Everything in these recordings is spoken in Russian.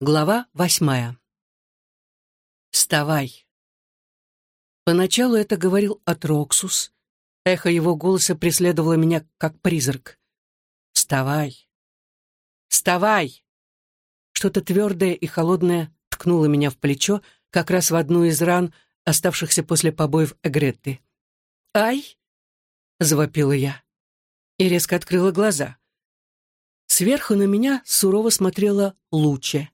Глава восьмая. «Вставай!» Поначалу это говорил Атроксус. Эхо его голоса преследовало меня, как призрак. «Вставай! Вставай!» Что-то твердое и холодное ткнуло меня в плечо, как раз в одну из ран, оставшихся после побоев Эгретты. «Ай!» — завопила я. И резко открыла глаза. Сверху на меня сурово смотрела Луча.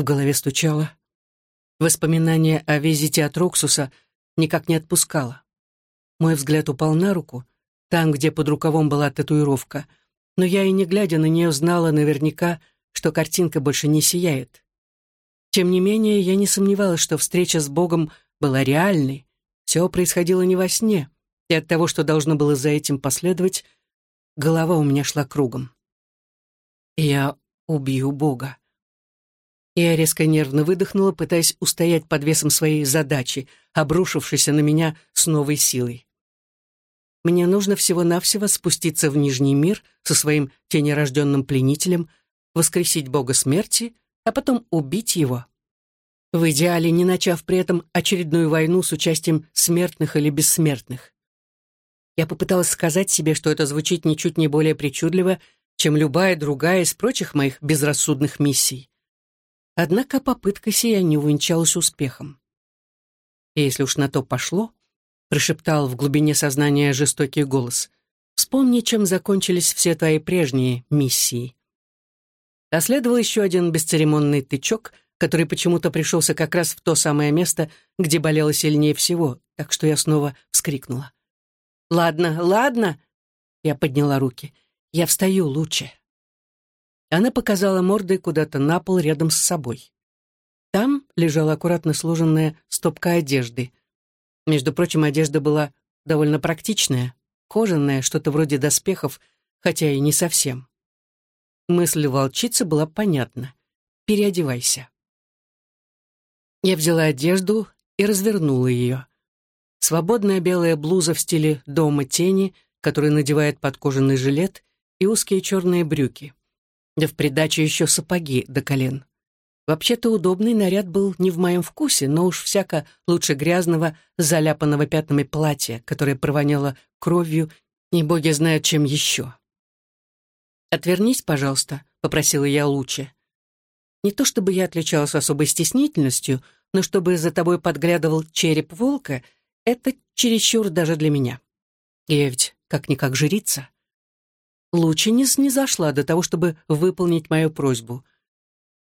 В голове стучало. Воспоминание о визите от Роксуса никак не отпускало. Мой взгляд упал на руку, там, где под рукавом была татуировка, но я и не глядя на нее знала наверняка, что картинка больше не сияет. Тем не менее, я не сомневалась, что встреча с Богом была реальной, все происходило не во сне, и от того, что должно было за этим последовать, голова у меня шла кругом. Я убью Бога. Я резко нервно выдохнула, пытаясь устоять под весом своей задачи, обрушившейся на меня с новой силой. Мне нужно всего-навсего спуститься в Нижний мир со своим тенерожденным пленителем, воскресить бога смерти, а потом убить его. В идеале, не начав при этом очередную войну с участием смертных или бессмертных. Я попыталась сказать себе, что это звучит ничуть не более причудливо, чем любая другая из прочих моих безрассудных миссий. Однако попытка сия не увенчалась успехом. И если уж на то пошло, прошептал в глубине сознания жестокий голос, вспомни, чем закончились все твои прежние миссии. Последовал еще один бесцеремонный тычок, который почему-то пришелся как раз в то самое место, где болело сильнее всего, так что я снова вскрикнула. «Ладно, ладно!» Я подняла руки. «Я встаю лучше». Она показала мордой куда-то на пол рядом с собой. Там лежала аккуратно сложенная стопка одежды. Между прочим, одежда была довольно практичная, кожаная, что-то вроде доспехов, хотя и не совсем. Мысль волчицы была понятна. «Переодевайся». Я взяла одежду и развернула ее. Свободная белая блуза в стиле дома тени, который надевает под кожаный жилет, и узкие черные брюки. Да в придачу еще сапоги до колен. Вообще-то удобный наряд был не в моем вкусе, но уж всяко лучше грязного, заляпанного пятнами платья, которое провоняло кровью, и боги знают, чем еще. «Отвернись, пожалуйста», — попросила я лучше. Не то чтобы я отличалась особой стеснительностью, но чтобы за тобой подглядывал череп волка, это чересчур даже для меня. Я ведь как-никак жрица. Лучинис не зашла до того, чтобы выполнить мою просьбу.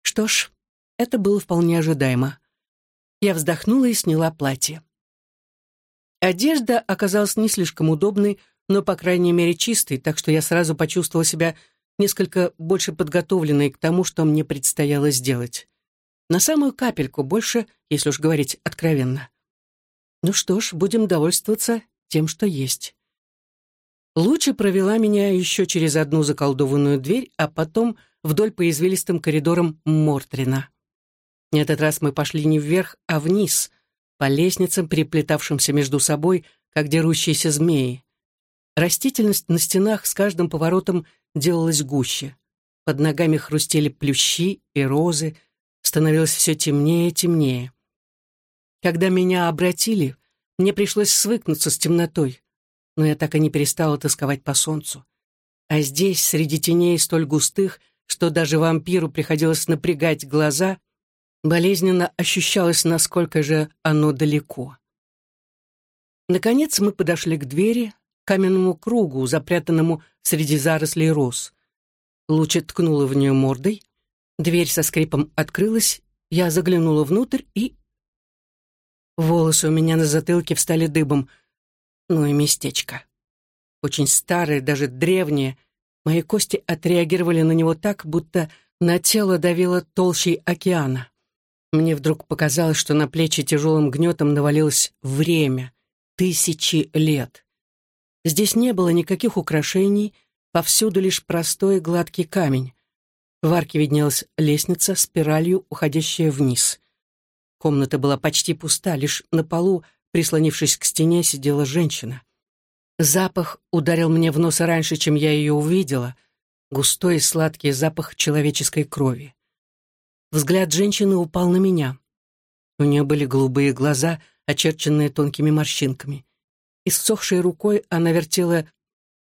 Что ж, это было вполне ожидаемо. Я вздохнула и сняла платье. Одежда оказалась не слишком удобной, но, по крайней мере, чистой, так что я сразу почувствовала себя несколько больше подготовленной к тому, что мне предстояло сделать. На самую капельку больше, если уж говорить откровенно. Ну что ж, будем довольствоваться тем, что есть. Лучи провела меня еще через одну заколдованную дверь, а потом вдоль по извилистым коридорам Мортрина. На этот раз мы пошли не вверх, а вниз, по лестницам, переплетавшимся между собой, как дерущиеся змеи. Растительность на стенах с каждым поворотом делалась гуще. Под ногами хрустели плющи и розы, становилось все темнее и темнее. Когда меня обратили, мне пришлось свыкнуться с темнотой, но я так и не перестала тосковать по солнцу. А здесь, среди теней столь густых, что даже вампиру приходилось напрягать глаза, болезненно ощущалось, насколько же оно далеко. Наконец мы подошли к двери, каменному кругу, запрятанному среди зарослей роз. Луча ткнула в нее мордой, дверь со скрипом открылась, я заглянула внутрь и... Волосы у меня на затылке встали дыбом — ну и местечко. Очень старое, даже древнее. Мои кости отреагировали на него так, будто на тело давило толщей океана. Мне вдруг показалось, что на плечи тяжелым гнетом навалилось время. Тысячи лет. Здесь не было никаких украшений, повсюду лишь простой гладкий камень. В арке виднелась лестница, спиралью уходящая вниз. Комната была почти пуста, лишь на полу Прислонившись к стене, сидела женщина. Запах ударил мне в нос раньше, чем я ее увидела. Густой и сладкий запах человеческой крови. взгляд женщины упал на меня. У нее были голубые глаза, очерченные тонкими морщинками. Иссохшей рукой она вертела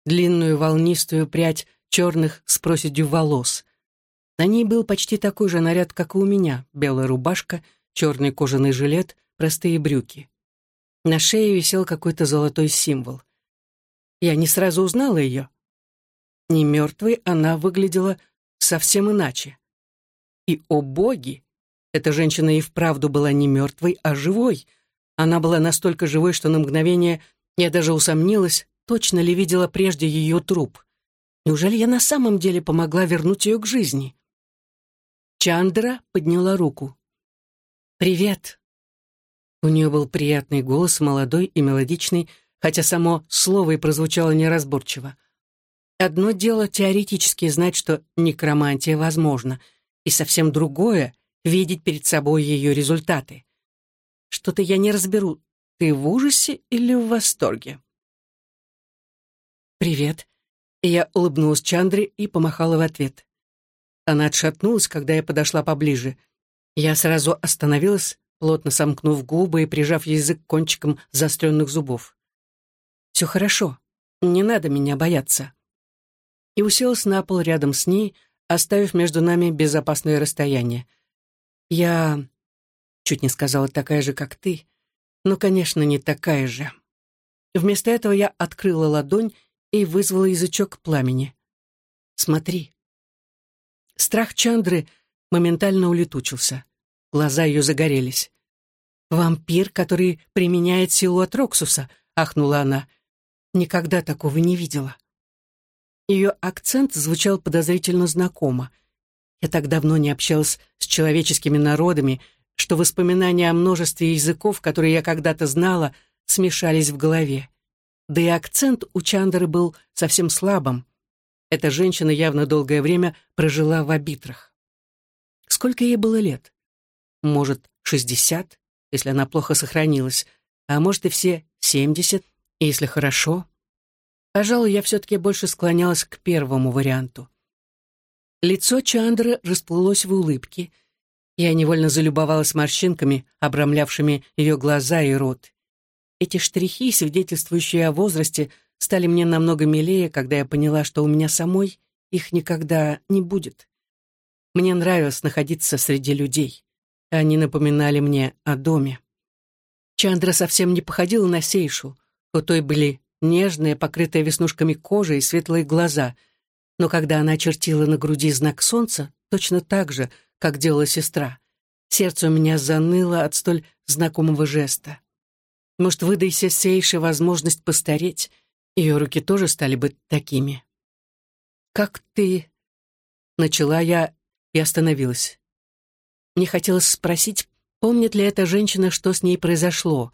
длинную волнистую прядь черных с проседью волос. На ней был почти такой же наряд, как и у меня. Белая рубашка, черный кожаный жилет, простые брюки. На шее висел какой-то золотой символ. Я не сразу узнала ее. Не мертвой она выглядела совсем иначе. И, о боги, эта женщина и вправду была не мертвой, а живой. Она была настолько живой, что на мгновение я даже усомнилась, точно ли видела прежде ее труп. Неужели я на самом деле помогла вернуть ее к жизни? Чандра подняла руку. «Привет!» У нее был приятный голос, молодой и мелодичный, хотя само слово и прозвучало неразборчиво. Одно дело теоретически знать, что некромантия возможна, и совсем другое — видеть перед собой ее результаты. Что-то я не разберу, ты в ужасе или в восторге? «Привет», я улыбнулась Чандре и помахала в ответ. Она отшатнулась, когда я подошла поближе. Я сразу остановилась, плотно сомкнув губы и прижав язык кончиком заостренных зубов. «Все хорошо, не надо меня бояться». И уселась на пол рядом с ней, оставив между нами безопасное расстояние. «Я...» Чуть не сказала такая же, как ты, но, конечно, не такая же. Вместо этого я открыла ладонь и вызвала язычок пламени. «Смотри». Страх Чандры моментально улетучился. Глаза ее загорелись. «Вампир, который применяет силу от Роксуса», — ахнула она. «Никогда такого не видела». Ее акцент звучал подозрительно знакомо. Я так давно не общалась с человеческими народами, что воспоминания о множестве языков, которые я когда-то знала, смешались в голове. Да и акцент у Чандры был совсем слабым. Эта женщина явно долгое время прожила в обитрах. Сколько ей было лет? Может, шестьдесят, если она плохо сохранилась, а может и все семьдесят, если хорошо. Пожалуй, я все-таки больше склонялась к первому варианту. Лицо Чандры расплылось в улыбке. Я невольно залюбовалась морщинками, обрамлявшими ее глаза и рот. Эти штрихи, свидетельствующие о возрасте, стали мне намного милее, когда я поняла, что у меня самой их никогда не будет. Мне нравилось находиться среди людей. Они напоминали мне о доме. Чандра совсем не походила на Сейшу. У той были нежные, покрытые веснушками кожа и светлые глаза. Но когда она очертила на груди знак солнца, точно так же, как делала сестра, сердце у меня заныло от столь знакомого жеста. Может, выдайся Сейше возможность постареть, ее руки тоже стали бы такими. «Как ты...» Начала я и остановилась. Мне хотелось спросить, помнит ли эта женщина, что с ней произошло,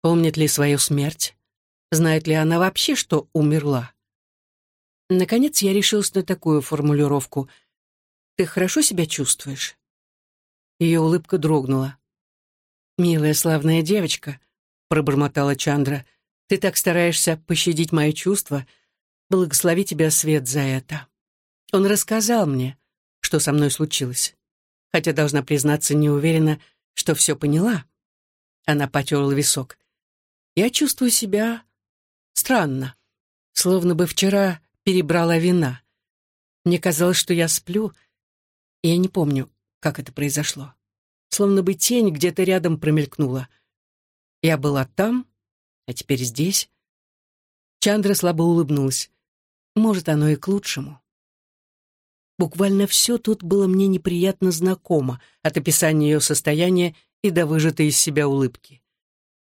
помнит ли свою смерть, знает ли она вообще, что умерла. Наконец я решилась на такую формулировку. «Ты хорошо себя чувствуешь?» Ее улыбка дрогнула. «Милая славная девочка», пробормотала Чандра. «Ты так стараешься пощадить мои чувства. Благослови тебя, Свет, за это». Он рассказал мне, что со мной случилось. Хотя, должна признаться, не уверена, что все поняла. Она потерла висок. Я чувствую себя странно, словно бы вчера перебрала вина. Мне казалось, что я сплю, и я не помню, как это произошло. Словно бы тень где-то рядом промелькнула — я была там, а теперь здесь. Чандра слабо улыбнулась. Может, оно и к лучшему. Буквально все тут было мне неприятно знакомо, от описания ее состояния и до выжатой из себя улыбки.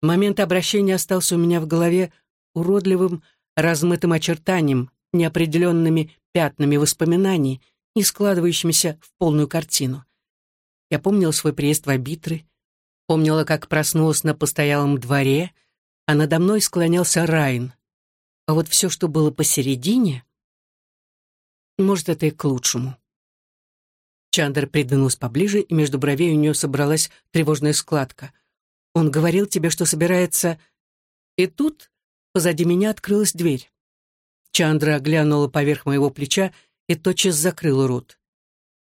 Момент обращения остался у меня в голове уродливым, размытым очертанием, неопределенными пятнами воспоминаний, не складывающимися в полную картину. Я помнил свой приезд в Абитры, Помнила, как проснулась на постоялом дворе, а надо мной склонялся Райн. А вот все, что было посередине, может, это и к лучшему. Чандр придвинулся поближе, и между бровей у нее собралась тревожная складка. Он говорил тебе, что собирается... И тут позади меня открылась дверь. Чандра глянула поверх моего плеча и тотчас закрыла рот.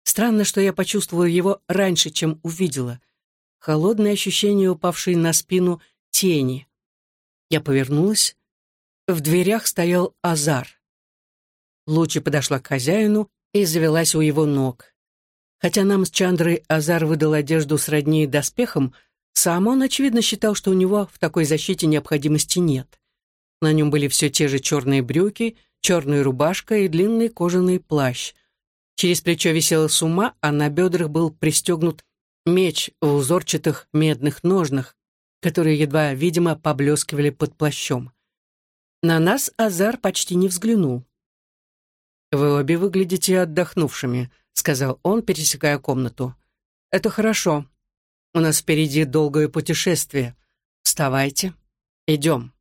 Странно, что я почувствовала его раньше, чем увидела. Холодное ощущение, упавшей на спину тени. Я повернулась. В дверях стоял Азар. Лучи подошла к хозяину и завелась у его ног. Хотя нам с Чандрой Азар выдал одежду сродни доспехам, сам он, очевидно, считал, что у него в такой защите необходимости нет. На нем были все те же черные брюки, черная рубашка и длинный кожаный плащ. Через плечо висела сума, а на бедрах был пристегнут меч в узорчатых медных ножнах, которые едва, видимо, поблескивали под плащом. На нас Азар почти не взглянул. «Вы обе выглядите отдохнувшими», — сказал он, пересекая комнату. «Это хорошо. У нас впереди долгое путешествие. Вставайте. Идем».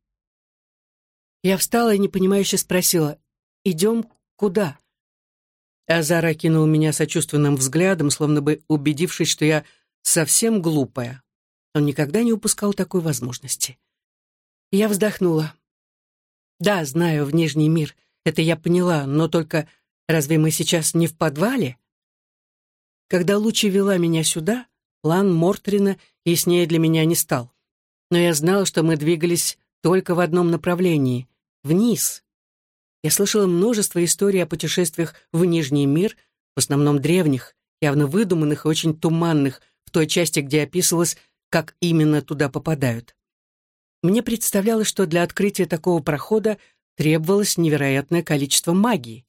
Я встала и непонимающе спросила, «Идем куда?» Азар окинул меня сочувственным взглядом, словно бы убедившись, что я совсем глупая. Он никогда не упускал такой возможности. Я вздохнула. «Да, знаю, в Нижний мир. Это я поняла, но только разве мы сейчас не в подвале?» Когда Лучи вела меня сюда, план Мортрина яснее для меня не стал. Но я знала, что мы двигались только в одном направлении — вниз. Я слышала множество историй о путешествиях в Нижний мир, в основном древних, явно выдуманных и очень туманных, в той части, где описывалось, как именно туда попадают. Мне представлялось, что для открытия такого прохода требовалось невероятное количество магии.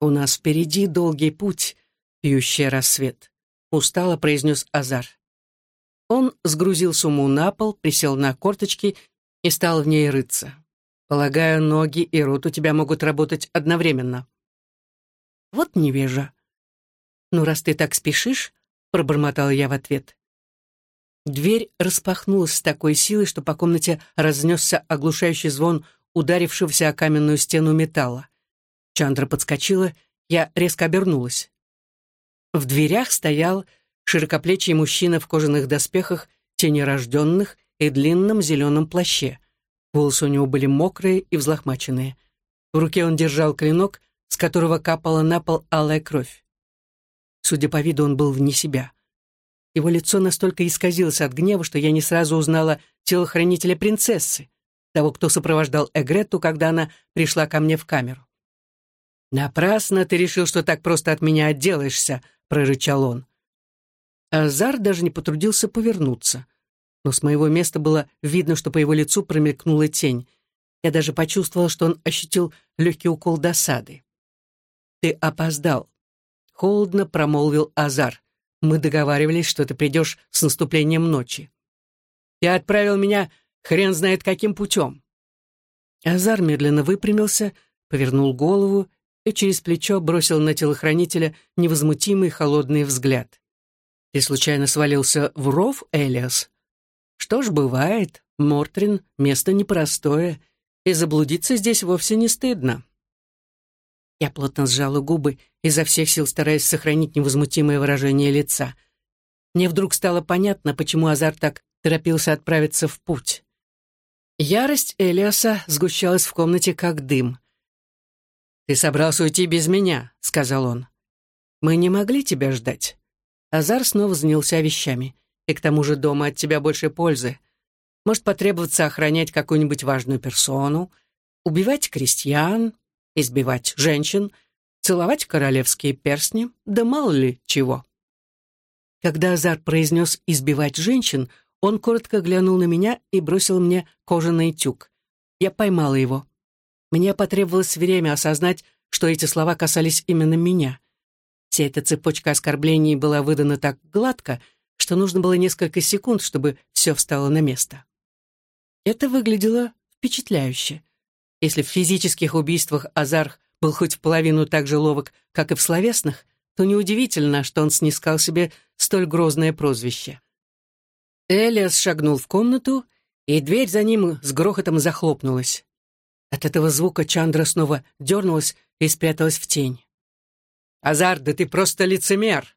«У нас впереди долгий путь, пьющий рассвет», — устало произнес Азар. Он сгрузил сумму на пол, присел на корточки и стал в ней рыться. Полагаю, ноги и рот у тебя могут работать одновременно. Вот невежа. Ну, раз ты так спешишь, пробормотала я в ответ. Дверь распахнулась с такой силой, что по комнате разнесся оглушающий звон ударившегося о каменную стену металла. Чандра подскочила, я резко обернулась. В дверях стоял широкоплечий мужчина в кожаных доспехах, тенерожденных и длинном зеленом плаще. Волосы у него были мокрые и взлохмаченные. В руке он держал клинок, с которого капала на пол алая кровь. Судя по виду, он был вне себя. Его лицо настолько исказилось от гнева, что я не сразу узнала телохранителя принцессы, того, кто сопровождал Эгретту, когда она пришла ко мне в камеру. «Напрасно ты решил, что так просто от меня отделаешься», — прорычал он. Азар даже не потрудился повернуться но с моего места было видно, что по его лицу промелькнула тень. Я даже почувствовала, что он ощутил легкий укол досады. «Ты опоздал», — холодно промолвил Азар. «Мы договаривались, что ты придешь с наступлением ночи. И отправил меня хрен знает каким путем». Азар медленно выпрямился, повернул голову и через плечо бросил на телохранителя невозмутимый холодный взгляд. «Ты случайно свалился в ров, Элиас?» Что ж, бывает, Мортрин — место непростое, и заблудиться здесь вовсе не стыдно. Я плотно сжала губы, изо всех сил стараясь сохранить невозмутимое выражение лица. Мне вдруг стало понятно, почему Азар так торопился отправиться в путь. Ярость Элиаса сгущалась в комнате, как дым. «Ты собрался уйти без меня», — сказал он. «Мы не могли тебя ждать». Азар снова занялся вещами. И к тому же дома от тебя больше пользы. Может потребоваться охранять какую-нибудь важную персону, убивать крестьян, избивать женщин, целовать королевские перстни, да мало ли чего. Когда Азар произнес «избивать женщин», он коротко глянул на меня и бросил мне кожаный тюк. Я поймала его. Мне потребовалось время осознать, что эти слова касались именно меня. Вся эта цепочка оскорблений была выдана так гладко, что нужно было несколько секунд, чтобы все встало на место. Это выглядело впечатляюще. Если в физических убийствах Азарх был хоть в половину так же ловок, как и в словесных, то неудивительно, что он снискал себе столь грозное прозвище. Элиас шагнул в комнату, и дверь за ним с грохотом захлопнулась. От этого звука Чандра снова дернулась и спряталась в тень. «Азар, да ты просто лицемер!»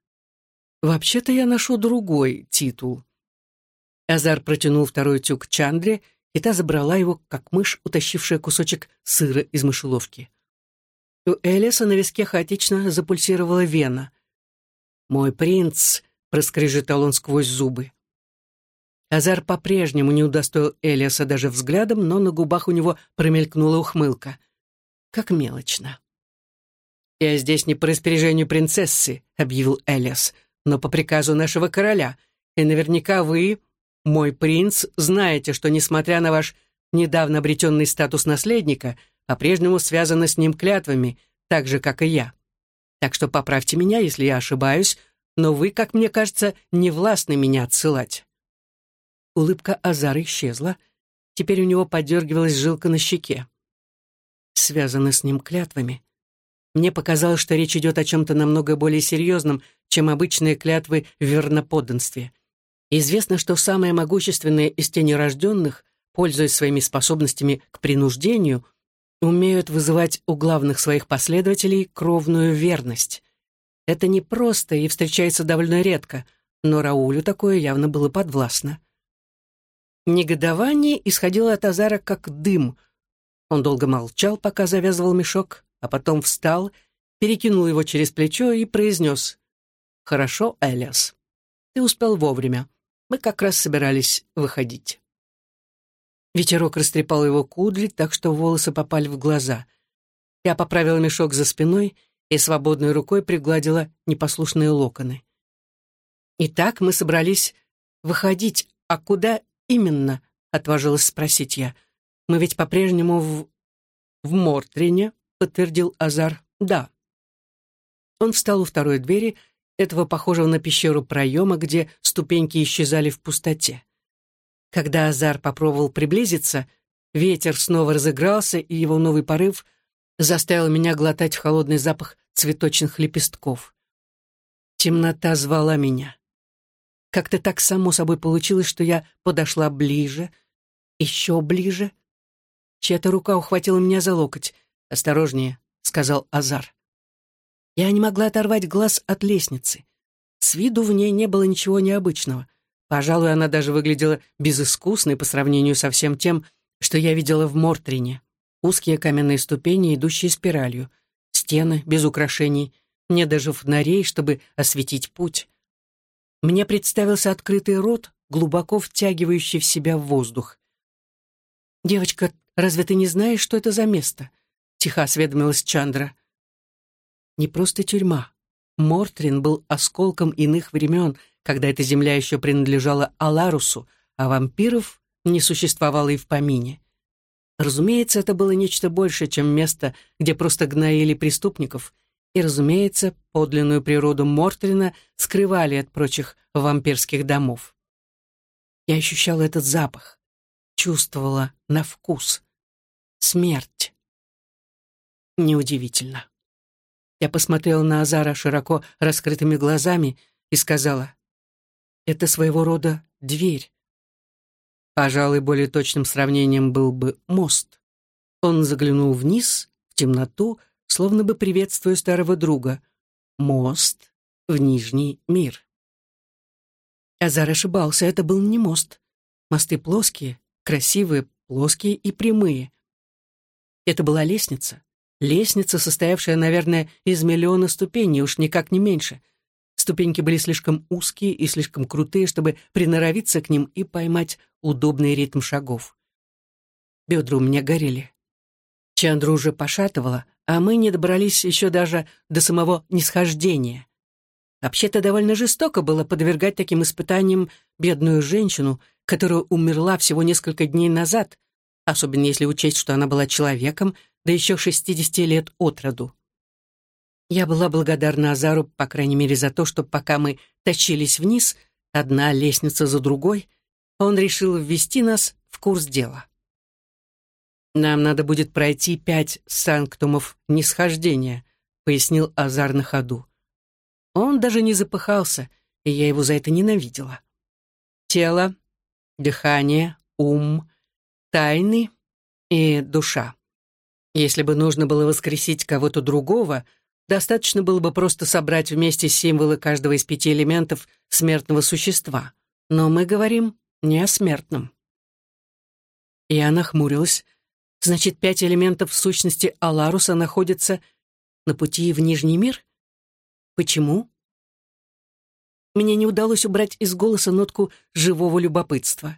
«Вообще-то я ношу другой титул». Азар протянул второй тюк Чандре, и та забрала его, как мышь, утащившая кусочек сыра из мышеловки. У Элиса на виске хаотично запульсировала вена. «Мой принц!» — проскрежетал он сквозь зубы. Азар по-прежнему не удостоил Элиаса даже взглядом, но на губах у него промелькнула ухмылка. Как мелочно. «Я здесь не по распоряжению принцессы», — объявил Элиас, «но по приказу нашего короля. И наверняка вы, мой принц, знаете, что, несмотря на ваш недавно обретенный статус наследника, по-прежнему связаны с ним клятвами, так же, как и я. Так что поправьте меня, если я ошибаюсь, но вы, как мне кажется, не властны меня отсылать». Улыбка Азара исчезла. Теперь у него подергивалась жилка на щеке. Связаны с ним клятвами. Мне показалось, что речь идет о чем-то намного более серьезном, чем обычные клятвы в верноподданстве. Известно, что самые могущественные из тенерожденных, пользуясь своими способностями к принуждению, умеют вызывать у главных своих последователей кровную верность. Это непросто и встречается довольно редко, но Раулю такое явно было подвластно. Негодование исходило от Азара как дым. Он долго молчал, пока завязывал мешок, а потом встал, перекинул его через плечо и произнес «Хорошо, Элиас, ты успел вовремя. Мы как раз собирались выходить». Ветерок растрепал его кудри, так что волосы попали в глаза. Я поправила мешок за спиной и свободной рукой пригладила непослушные локоны. Итак, мы собрались выходить, а куда именно?» — отважилась спросить я. «Мы ведь по-прежнему в... в Мортрине», — подтвердил Азар. «Да». Он встал у второй двери, этого похожего на пещеру проема, где ступеньки исчезали в пустоте. Когда Азар попробовал приблизиться, ветер снова разыгрался, и его новый порыв заставил меня глотать холодный запах цветочных лепестков. Темнота звала меня. Как-то так само собой получилось, что я подошла ближе, еще ближе. Чья-то рука ухватила меня за локоть. «Осторожнее», — сказал Азар. Я не могла оторвать глаз от лестницы. С виду в ней не было ничего необычного. Пожалуй, она даже выглядела безыскусной по сравнению со всем тем, что я видела в Мортрине. Узкие каменные ступени, идущие спиралью, стены без украшений, не даже фонарей, чтобы осветить путь. Мне представился открытый рот, глубоко втягивающий в себя воздух. «Девочка, разве ты не знаешь, что это за место?» — тихо осведомилась Чандра. «Не просто тюрьма. Мортрин был осколком иных времен, когда эта земля еще принадлежала Аларусу, а вампиров не существовало и в помине. Разумеется, это было нечто большее, чем место, где просто гноили преступников — и, разумеется, подлинную природу Мортрина скрывали от прочих вампирских домов. Я ощущала этот запах, чувствовала на вкус. Смерть. Неудивительно. Я посмотрела на Азара широко раскрытыми глазами и сказала, «Это своего рода дверь». Пожалуй, более точным сравнением был бы мост. Он заглянул вниз, в темноту, словно бы приветствуя старого друга. Мост в Нижний мир. Азар ошибался, это был не мост. Мосты плоские, красивые, плоские и прямые. Это была лестница. Лестница, состоявшая, наверное, из миллиона ступеней, уж никак не меньше. Ступеньки были слишком узкие и слишком крутые, чтобы приноровиться к ним и поймать удобный ритм шагов. Бедра у меня горели. Чандру уже пошатывала, а мы не добрались еще даже до самого нисхождения. Вообще-то довольно жестоко было подвергать таким испытаниям бедную женщину, которая умерла всего несколько дней назад, особенно если учесть, что она была человеком, да еще 60 лет от роду. Я была благодарна Азару, по крайней мере, за то, что пока мы тащились вниз, одна лестница за другой, он решил ввести нас в курс дела. «Нам надо будет пройти пять санктумов нисхождения», — пояснил Азар на ходу. Он даже не запыхался, и я его за это ненавидела. Тело, дыхание, ум, тайны и душа. Если бы нужно было воскресить кого-то другого, достаточно было бы просто собрать вместе символы каждого из пяти элементов смертного существа. Но мы говорим не о смертном. Я нахмурилась, Значит, пять элементов сущности Аларуса находятся на пути в Нижний мир? Почему? Мне не удалось убрать из голоса нотку живого любопытства.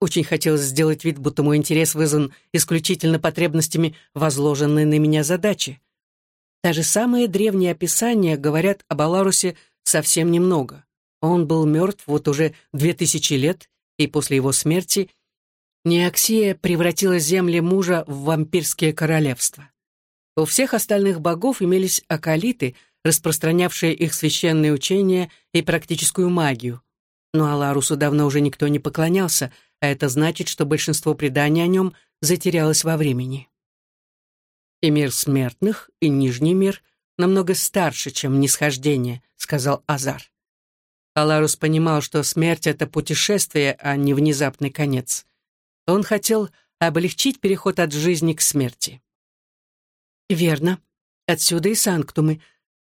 Очень хотелось сделать вид, будто мой интерес вызван исключительно потребностями возложенной на меня задачи. Даже самые древние описания говорят об Аларусе совсем немного. Он был мертв вот уже две тысячи лет, и после его смерти Неоксия превратила земли мужа в вампирские королевства. У всех остальных богов имелись акалиты, распространявшие их священные учения и практическую магию. Но Аларусу давно уже никто не поклонялся, а это значит, что большинство преданий о нем затерялось во времени и мир смертных, и нижний мир намного старше, чем нисхождение», — сказал Азар. Аларус понимал, что смерть — это путешествие, а не внезапный конец. Он хотел облегчить переход от жизни к смерти. «Верно. Отсюда и санктумы.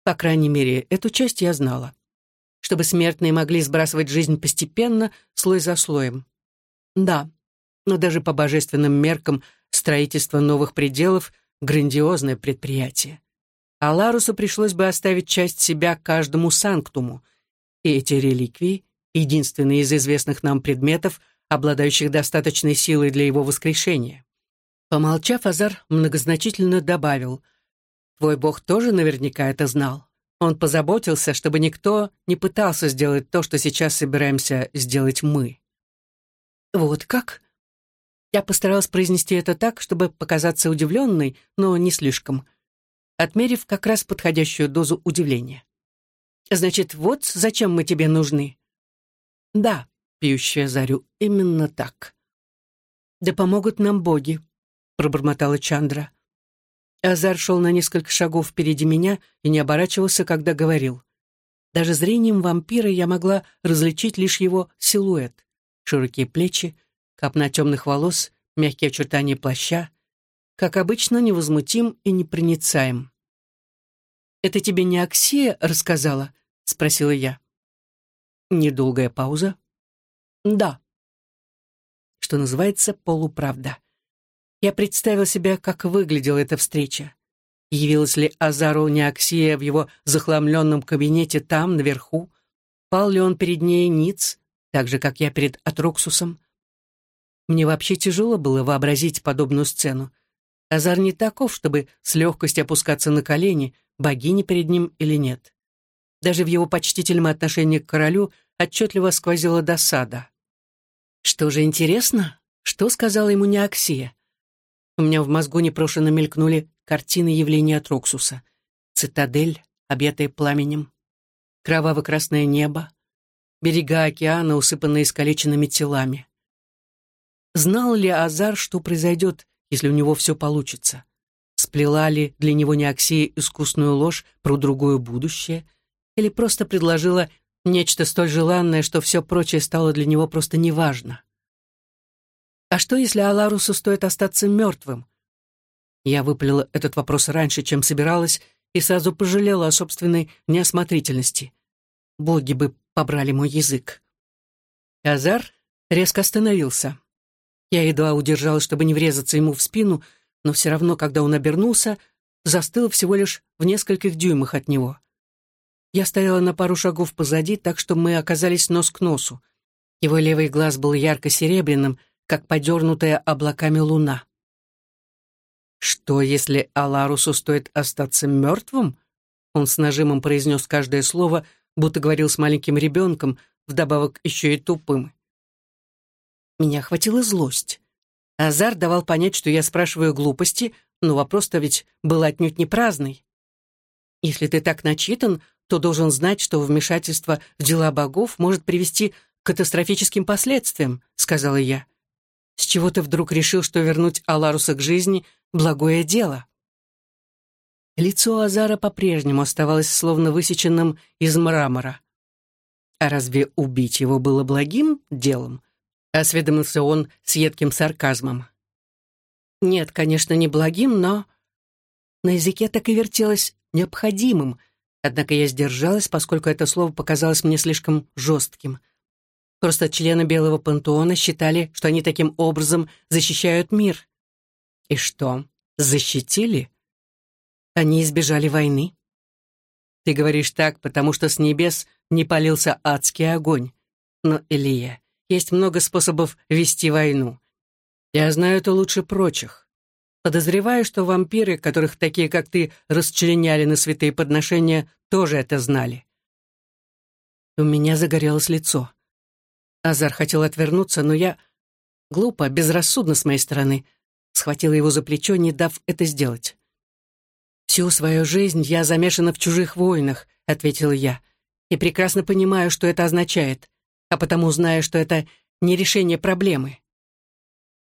По крайней мере, эту часть я знала. Чтобы смертные могли сбрасывать жизнь постепенно, слой за слоем. Да, но даже по божественным меркам строительство новых пределов — грандиозное предприятие. А Ларусу пришлось бы оставить часть себя каждому санктуму, и эти реликвии, единственные из известных нам предметов, обладающих достаточной силой для его воскрешения. Помолчав, Азар многозначительно добавил, «Твой бог тоже наверняка это знал. Он позаботился, чтобы никто не пытался сделать то, что сейчас собираемся сделать мы». «Вот как?» Я постаралась произнести это так, чтобы показаться удивленной, но не слишком, отмерив как раз подходящую дозу удивления. «Значит, вот зачем мы тебе нужны?» «Да», — пьющая зарю, — «именно так». «Да помогут нам боги», — пробормотала Чандра. Азар шел на несколько шагов впереди меня и не оборачивался, когда говорил. Даже зрением вампира я могла различить лишь его силуэт. Широкие плечи, копна темных волос, мягкие очертания плаща, как обычно, невозмутим и непроницаем. «Это тебе не Аксия рассказала?» — спросила я. Недолгая пауза. «Да». Что называется, полуправда. Я представил себе, как выглядела эта встреча. Явилась ли Азару Неоксия в его захламленном кабинете там, наверху? Пал ли он перед ней ниц, так же, как я перед Атроксусом? Мне вообще тяжело было вообразить подобную сцену. Азар не таков, чтобы с легкостью опускаться на колени, богини перед ним или нет. Даже в его почтительном отношении к королю отчетливо сквозила досада. Что же интересно, что сказала ему Неоксия? У меня в мозгу непрошено мелькнули картины явления Троксуса. Цитадель, объятая пламенем, кроваво-красное небо, берега океана, усыпанные искалеченными телами. Знал ли Азар, что произойдет, если у него все получится? Сплела ли для него Неоксия искусную ложь про другое будущее? Или просто предложила нечто столь желанное, что все прочее стало для него просто неважно? А что, если Аларусу стоит остаться мертвым? Я выпалила этот вопрос раньше, чем собиралась, и сразу пожалела о собственной неосмотрительности. Боги бы побрали мой язык. Азар резко остановился. Я едва удержалась, чтобы не врезаться ему в спину, но все равно, когда он обернулся, застыл всего лишь в нескольких дюймах от него. Я стояла на пару шагов позади, так что мы оказались нос к носу. Его левый глаз был ярко-серебряным, как подернутая облаками луна. «Что, если Аларусу стоит остаться мертвым?» Он с нажимом произнес каждое слово, будто говорил с маленьким ребенком, вдобавок еще и тупым. Меня охватила злость. Азар давал понять, что я спрашиваю глупости, но вопрос-то ведь был отнюдь не праздный. Если ты так начитан, то должен знать, что вмешательство в дела богов может привести к катастрофическим последствиям, сказала я. С чего ты вдруг решил, что вернуть Аларуса к жизни — благое дело? Лицо Азара по-прежнему оставалось словно высеченным из мрамора. А разве убить его было благим делом? — осведомился он с едким сарказмом. «Нет, конечно, не благим, но...» На языке так и вертелось «необходимым», однако я сдержалась, поскольку это слово показалось мне слишком жестким. Просто члены Белого пантеона считали, что они таким образом защищают мир. И что, защитили? Они избежали войны. Ты говоришь так, потому что с небес не полился адский огонь. Но, Илья, есть много способов вести войну. Я знаю это лучше прочих. Подозреваю, что вампиры, которых такие, как ты, расчленяли на святые подношения, тоже это знали. У меня загорелось лицо. Азар хотел отвернуться, но я, глупо, безрассудно с моей стороны, схватила его за плечо, не дав это сделать. «Всю свою жизнь я замешана в чужих войнах», — ответила я, «и прекрасно понимаю, что это означает, а потому знаю, что это не решение проблемы».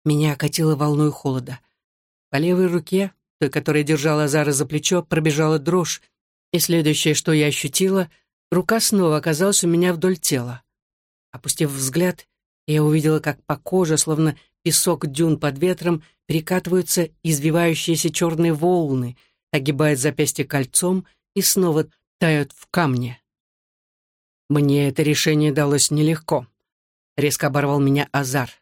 Меня окатило волной холода. По левой руке, той, которая держала Азара за плечо, пробежала дрожь, и следующее, что я ощутила, рука снова оказалась у меня вдоль тела. Опустив взгляд, я увидела, как по коже, словно песок дюн под ветром, перекатываются извивающиеся черные волны, огибают запястье кольцом и снова тают в камне. Мне это решение далось нелегко. Резко оборвал меня Азар.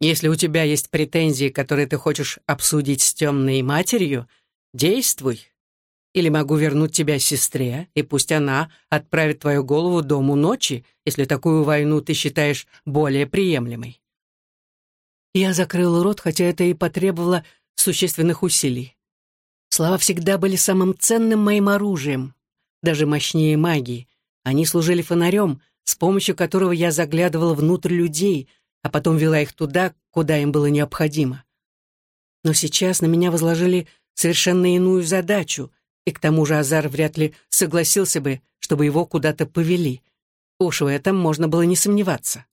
Если у тебя есть претензии, которые ты хочешь обсудить с темной матерью, действуй. Или могу вернуть тебя сестре, и пусть она отправит твою голову дому ночи, если такую войну ты считаешь более приемлемой. Я закрыла рот, хотя это и потребовало существенных усилий. Слова всегда были самым ценным моим оружием, даже мощнее магии. Они служили фонарем, с помощью которого я заглядывала внутрь людей, а потом вела их туда, куда им было необходимо. Но сейчас на меня возложили совершенно иную задачу, и к тому же Азар вряд ли согласился бы, чтобы его куда-то повели. Уж в этом можно было не сомневаться.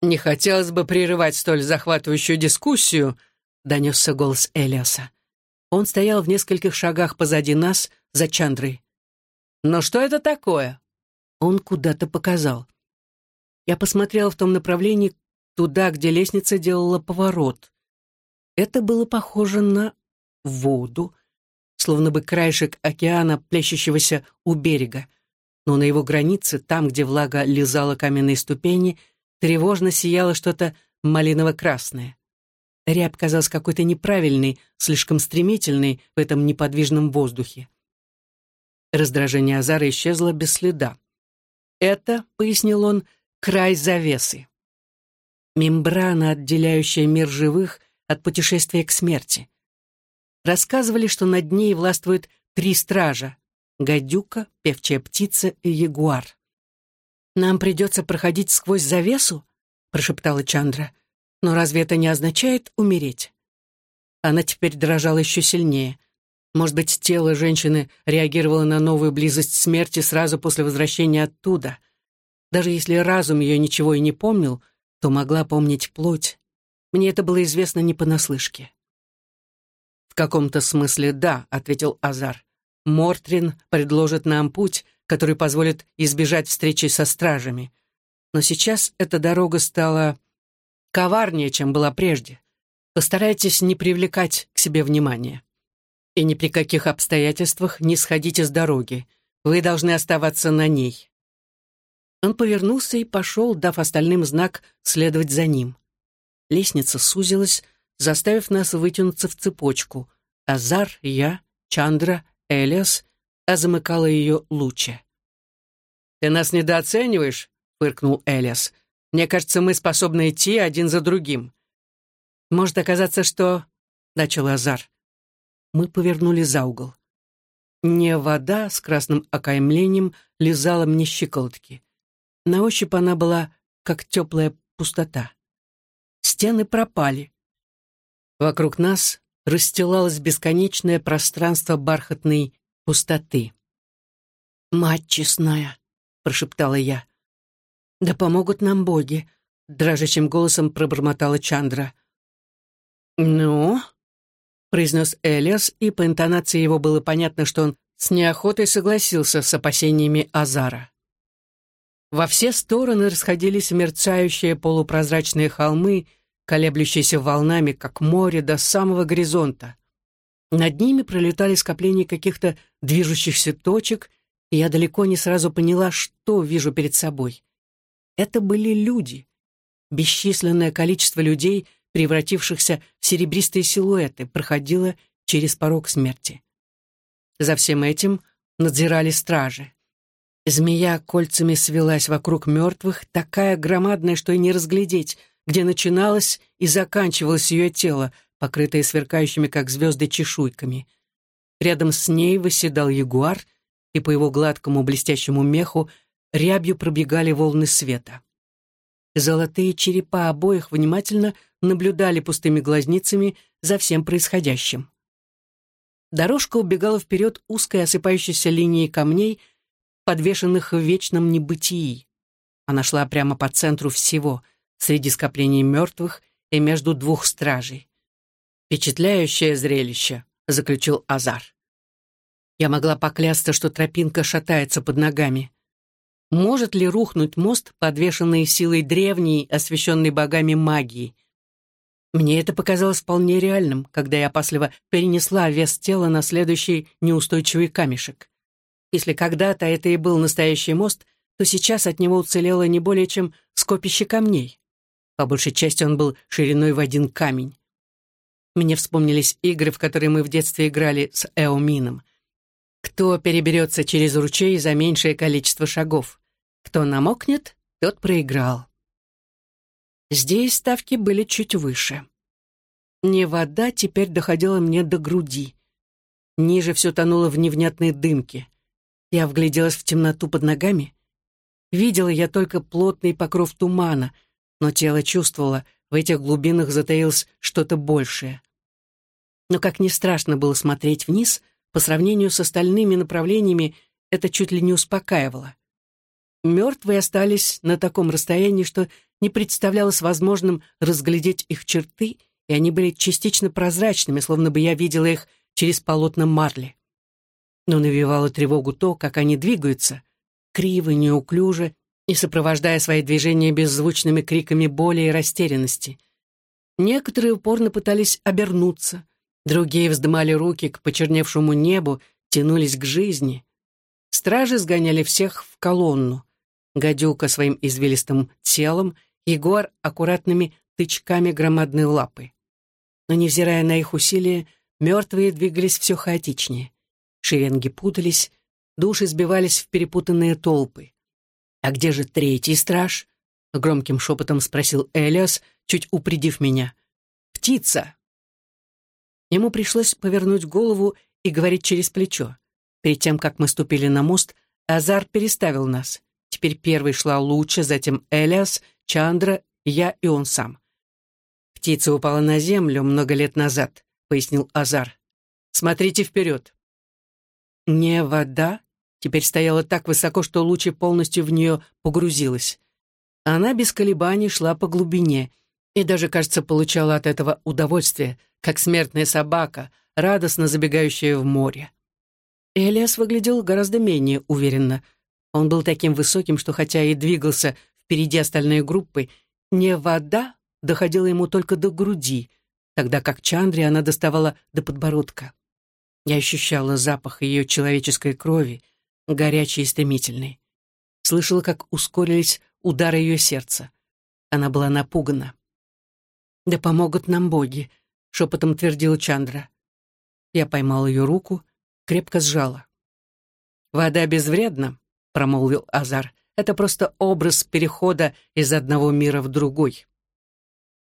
«Не хотелось бы прерывать столь захватывающую дискуссию», — донесся голос Элиаса. Он стоял в нескольких шагах позади нас, за Чандрой. «Но что это такое?» Он куда-то показал. Я посмотрел в том направлении, туда, где лестница делала поворот. Это было похоже на воду, словно бы краешек океана, плещущегося у берега. Но на его границе, там, где влага лизала каменные ступени, тревожно сияло что-то малиново-красное. Рябь казалась какой-то неправильной, слишком стремительной в этом неподвижном воздухе. Раздражение Азара исчезло без следа. «Это, — пояснил он, — край завесы. Мембрана, отделяющая мир живых от путешествия к смерти. Рассказывали, что над ней властвуют три стража — гадюка, певчая птица и ягуар. «Нам придется проходить сквозь завесу?» — прошептала Чандра. «Но разве это не означает умереть?» Она теперь дрожала еще сильнее. Может быть, тело женщины реагировало на новую близость смерти сразу после возвращения оттуда. Даже если разум ее ничего и не помнил, то могла помнить плоть. Мне это было известно не понаслышке. «В каком-то смысле да», — ответил Азар. «Мортрин предложит нам путь, который позволит избежать встречи со стражами. Но сейчас эта дорога стала коварнее, чем была прежде. Постарайтесь не привлекать к себе внимания. И ни при каких обстоятельствах не сходите с дороги. Вы должны оставаться на ней». Он повернулся и пошел, дав остальным знак следовать за ним. Лестница сузилась, заставив нас вытянуться в цепочку. Азар, я, Чандра, Элиас а замыкала ее Луча. «Ты нас недооцениваешь?» — фыркнул Элиас. «Мне кажется, мы способны идти один за другим». «Может оказаться, что...» — начал Азар. Мы повернули за угол. Не вода с красным окаймлением лизала мне щиколотки. На ощупь она была, как теплая пустота. Стены пропали. Вокруг нас расстилалось бесконечное пространство бархатной пустоты. «Мать честная!» — прошептала я. «Да помогут нам боги!» — дрожащим голосом пробормотала Чандра. «Ну?» — произнес Элиас, и по интонации его было понятно, что он с неохотой согласился с опасениями Азара. Во все стороны расходились мерцающие полупрозрачные холмы, колеблющиеся волнами, как море, до самого горизонта. Над ними пролетали скопления каких-то движущихся точек, и я далеко не сразу поняла, что вижу перед собой. Это были люди. Бесчисленное количество людей, превратившихся в серебристые силуэты, проходило через порог смерти. За всем этим надзирали стражи. Змея кольцами свелась вокруг мертвых, такая громадная, что и не разглядеть, где начиналось и заканчивалось ее тело, покрытое сверкающими, как звезды, чешуйками. Рядом с ней восседал ягуар, и по его гладкому блестящему меху рябью пробегали волны света. Золотые черепа обоих внимательно наблюдали пустыми глазницами за всем происходящим. Дорожка убегала вперед узкой осыпающейся линией камней, подвешенных в вечном небытии. Она шла прямо по центру всего, среди скоплений мертвых и между двух стражей. «Впечатляющее зрелище», — заключил Азар. Я могла поклясться, что тропинка шатается под ногами. Может ли рухнуть мост, подвешенный силой древней, освященной богами магии? Мне это показалось вполне реальным, когда я опасливо перенесла вес тела на следующий неустойчивый камешек. Если когда-то это и был настоящий мост, то сейчас от него уцелело не более чем скопище камней. По большей части он был шириной в один камень. Мне вспомнились игры, в которые мы в детстве играли с Эомином. Кто переберется через ручей за меньшее количество шагов? Кто намокнет, тот проиграл. Здесь ставки были чуть выше. Не вода теперь доходила мне до груди. Ниже все тонуло в невнятной дымке. Я вгляделась в темноту под ногами. Видела я только плотный покров тумана, но тело чувствовало, в этих глубинах затаилось что-то большее. Но как не страшно было смотреть вниз, по сравнению с остальными направлениями это чуть ли не успокаивало. Мертвые остались на таком расстоянии, что не представлялось возможным разглядеть их черты, и они были частично прозрачными, словно бы я видела их через полотна марли. Но навевало тревогу то, как они двигаются, криво, неуклюже, и сопровождая свои движения беззвучными криками боли и растерянности. Некоторые упорно пытались обернуться, другие вздымали руки к почерневшему небу, тянулись к жизни. Стражи сгоняли всех в колонну. Гадюка своим извилистым телом, Егор аккуратными тычками громадной лапы. Но, невзирая на их усилия, мертвые двигались все хаотичнее. Шеренги путались, души сбивались в перепутанные толпы. «А где же третий страж?» — громким шепотом спросил Элиас, чуть упредив меня. «Птица!» Ему пришлось повернуть голову и говорить через плечо. Перед тем, как мы ступили на мост, Азар переставил нас. Теперь первой шла Луча, затем Элиас, Чандра, я и он сам. «Птица упала на землю много лет назад», — пояснил Азар. «Смотрите вперед». Не вода теперь стояла так высоко, что Луча полностью в нее погрузилась. Она без колебаний шла по глубине и даже, кажется, получала от этого удовольствие, как смертная собака, радостно забегающая в море. Элиас выглядел гораздо менее уверенно — он был таким высоким, что хотя и двигался впереди остальной группы, не вода доходила ему только до груди, тогда как Чандре она доставала до подбородка. Я ощущала запах ее человеческой крови, горячий и стремительный. Слышала, как ускорились удары ее сердца. Она была напугана. «Да помогут нам боги», — шепотом твердила Чандра. Я поймала ее руку, крепко сжала. «Вода безвредна», — промолвил Азар. «Это просто образ перехода из одного мира в другой».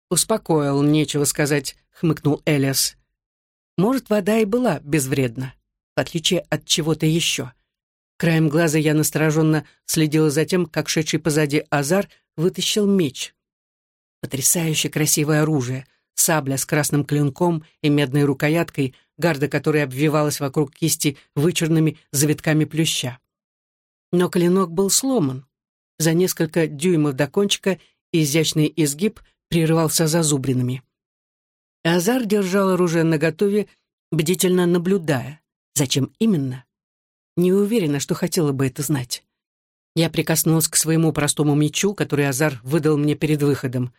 «Успокоил, нечего сказать», — хмыкнул Элиас. «Может, вода и была безвредна, в отличие от чего-то еще». Краем глаза я настороженно следила за тем, как шедший позади Азар вытащил меч. Потрясающе красивое оружие, сабля с красным клинком и медной рукояткой, гарда которой обвивалась вокруг кисти вычурными завитками плюща. Но клинок был сломан. За несколько дюймов до кончика изящный изгиб прерывался зазубринами. Азар держал оружие наготове, бдительно наблюдая. Зачем именно? Не уверена, что хотела бы это знать. Я прикоснулась к своему простому мечу, который Азар выдал мне перед выходом.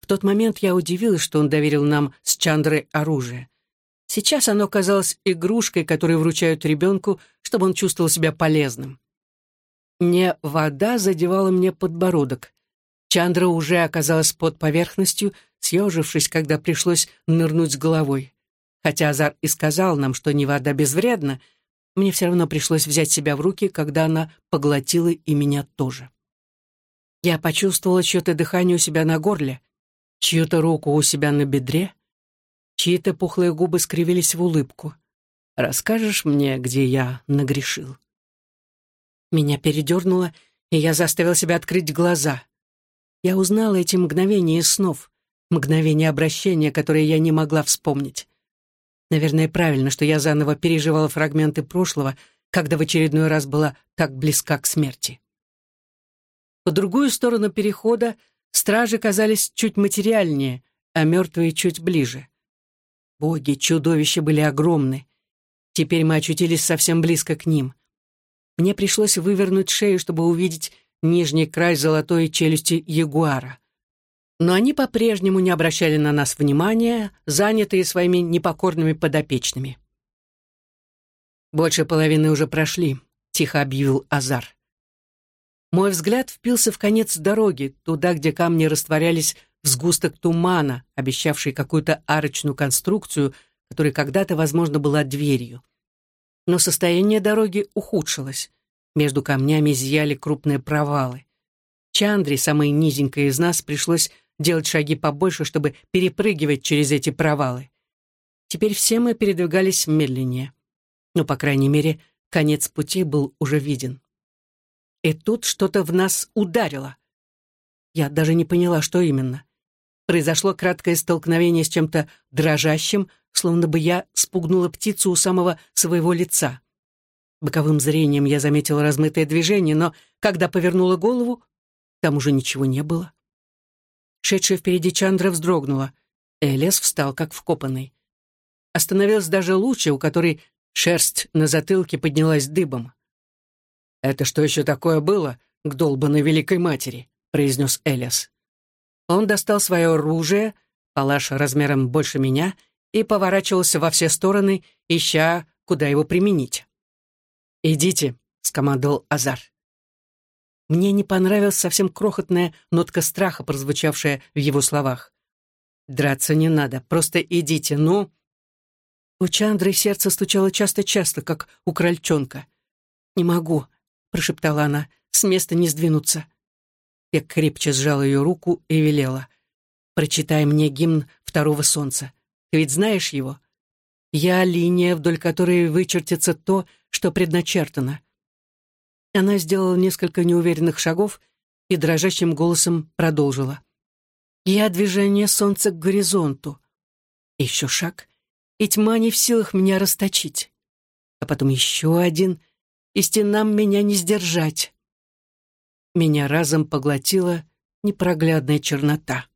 В тот момент я удивилась, что он доверил нам с Чандрой оружие. Сейчас оно казалось игрушкой, которую вручают ребенку, чтобы он чувствовал себя полезным. Не вода задевала мне подбородок. Чандра уже оказалась под поверхностью, съежившись, когда пришлось нырнуть с головой. Хотя Азар и сказал нам, что не вода безвредна, мне все равно пришлось взять себя в руки, когда она поглотила и меня тоже. Я почувствовала чье-то дыхание у себя на горле, чью-то руку у себя на бедре, чьи-то пухлые губы скривились в улыбку. «Расскажешь мне, где я нагрешил?» Меня передернуло, и я заставил себя открыть глаза. Я узнала эти мгновения снов, мгновения обращения, которые я не могла вспомнить. Наверное, правильно, что я заново переживала фрагменты прошлого, когда в очередной раз была так близка к смерти. По другую сторону перехода стражи казались чуть материальнее, а мертвые чуть ближе. Боги, чудовища были огромны. Теперь мы очутились совсем близко к ним. Мне пришлось вывернуть шею, чтобы увидеть нижний край золотой челюсти ягуара. Но они по-прежнему не обращали на нас внимания, занятые своими непокорными подопечными. «Больше половины уже прошли», — тихо объявил Азар. Мой взгляд впился в конец дороги, туда, где камни растворялись в сгусток тумана, обещавший какую-то арочную конструкцию, которая когда-то, возможно, была дверью. Но состояние дороги ухудшилось. Между камнями зияли крупные провалы. Чандре, самой низенькой из нас, пришлось делать шаги побольше, чтобы перепрыгивать через эти провалы. Теперь все мы передвигались медленнее. Но, по крайней мере, конец пути был уже виден. И тут что-то в нас ударило. Я даже не поняла, что именно. Произошло краткое столкновение с чем-то дрожащим, словно бы я спугнула птицу у самого своего лица. Боковым зрением я заметила размытое движение, но когда повернула голову, там уже ничего не было. Шедшая впереди Чандра вздрогнула. Элес встал, как вкопанный. Остановилась даже лучше, у которой шерсть на затылке поднялась дыбом. «Это что еще такое было к долбанной Великой Матери?» — произнес Элиас. Он достал свое оружие, палаш размером больше меня, и поворачивался во все стороны, ища, куда его применить. «Идите», — скомандовал Азар. Мне не понравилась совсем крохотная нотка страха, прозвучавшая в его словах. «Драться не надо, просто идите, ну...» У Чандры сердце стучало часто-часто, как у крольчонка. «Не могу», прошептала она, — «с места не сдвинуться». Я крепче сжала ее руку и велела. «Прочитай мне гимн второго солнца. Ты ведь знаешь его? Я — линия, вдоль которой вычертится то, что предначертано». Она сделала несколько неуверенных шагов и дрожащим голосом продолжила. «Я — движение солнца к горизонту. Еще шаг, и тьма не в силах меня расточить. А потом еще один — и стенам меня не сдержать. Меня разом поглотила непроглядная чернота.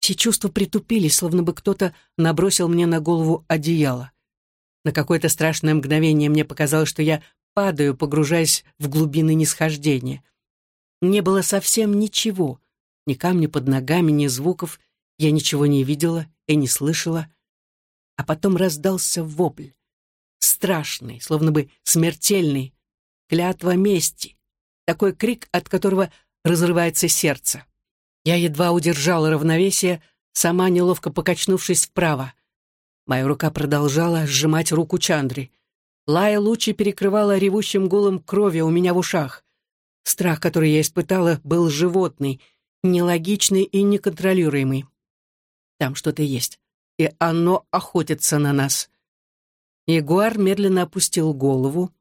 Все чувства притупились, словно бы кто-то набросил мне на голову одеяло. На какое-то страшное мгновение мне показалось, что я падаю, погружаясь в глубины нисхождения. Не было совсем ничего, ни камня под ногами, ни звуков, я ничего не видела и не слышала. А потом раздался вопль страшный, словно бы смертельный, клятва мести, такой крик, от которого разрывается сердце. Я едва удержала равновесие, сама неловко покачнувшись вправо. Моя рука продолжала сжимать руку Чандри. Лая лучи перекрывала ревущим гулом крови у меня в ушах. Страх, который я испытала, был животный, нелогичный и неконтролируемый. Там что-то есть, и оно охотится на нас. Ягуар медленно опустил голову.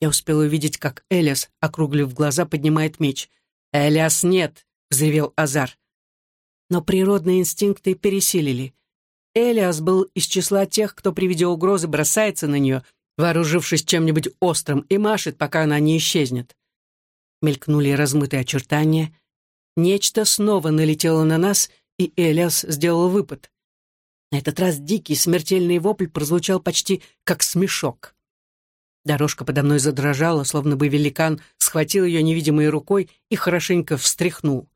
Я успел увидеть, как Элиас, округлив глаза, поднимает меч. «Элиас, нет!» — взревел Азар. Но природные инстинкты пересилили. Элиас был из числа тех, кто при виде угрозы бросается на нее, вооружившись чем-нибудь острым, и машет, пока она не исчезнет. Мелькнули размытые очертания. Нечто снова налетело на нас, и Элиас сделал выпад. На этот раз дикий смертельный вопль прозвучал почти как смешок. Дорожка подо мной задрожала, словно бы великан схватил ее невидимой рукой и хорошенько встряхнул.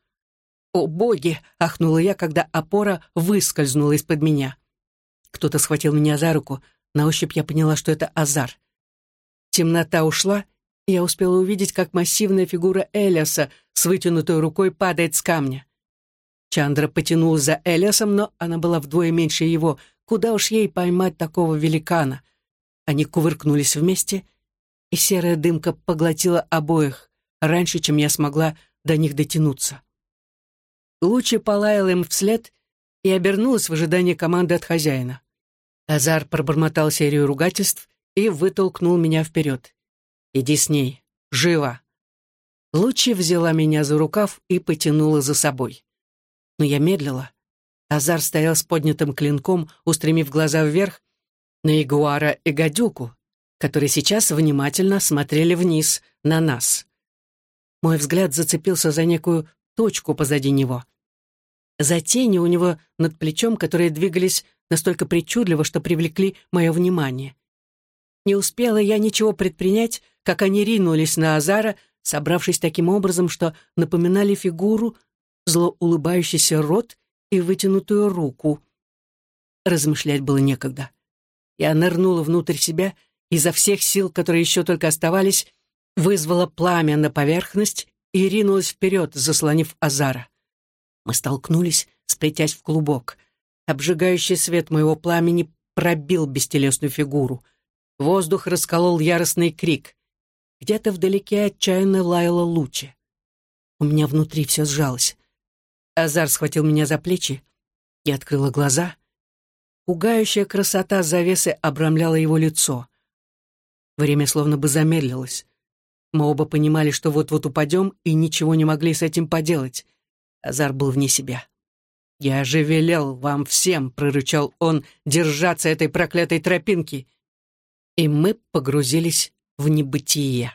«О, боги!» — ахнула я, когда опора выскользнула из-под меня. Кто-то схватил меня за руку. На ощупь я поняла, что это Азар. Темнота ушла, и я успела увидеть, как массивная фигура Элиаса с вытянутой рукой падает с камня. Чандра потянул за Элиасом, но она была вдвое меньше его. Куда уж ей поймать такого великана? Они кувыркнулись вместе, и серая дымка поглотила обоих раньше, чем я смогла до них дотянуться. Лучи полаял им вслед и обернулась в ожидании команды от хозяина. Азар пробормотал серию ругательств и вытолкнул меня вперед. «Иди с ней. Живо!» Лучи взяла меня за рукав и потянула за собой. Но я медлила. Азар стоял с поднятым клинком, устремив глаза вверх, на Ягуара и гадюку, которые сейчас внимательно смотрели вниз на нас. Мой взгляд зацепился за некую точку позади него. За тени у него над плечом, которые двигались настолько причудливо, что привлекли мое внимание. Не успела я ничего предпринять, как они ринулись на Азара, собравшись таким образом, что напоминали фигуру, зло улыбающийся рот и вытянутую руку. Размышлять было некогда. Я нырнула внутрь себя, изо всех сил, которые еще только оставались, вызвала пламя на поверхность и ринулась вперед, заслонив Азара. Мы столкнулись, сплетясь в клубок. Обжигающий свет моего пламени пробил бестелесную фигуру. Воздух расколол яростный крик. Где-то вдалеке отчаянно лаяла лучи. У меня внутри все сжалось. Азар схватил меня за плечи. Я открыла глаза. Пугающая красота завесы обрамляла его лицо. Время словно бы замедлилось. Мы оба понимали, что вот-вот упадем, и ничего не могли с этим поделать. Азар был вне себя. «Я же велел вам всем», — прорычал он, — «держаться этой проклятой тропинки». И мы погрузились в небытие.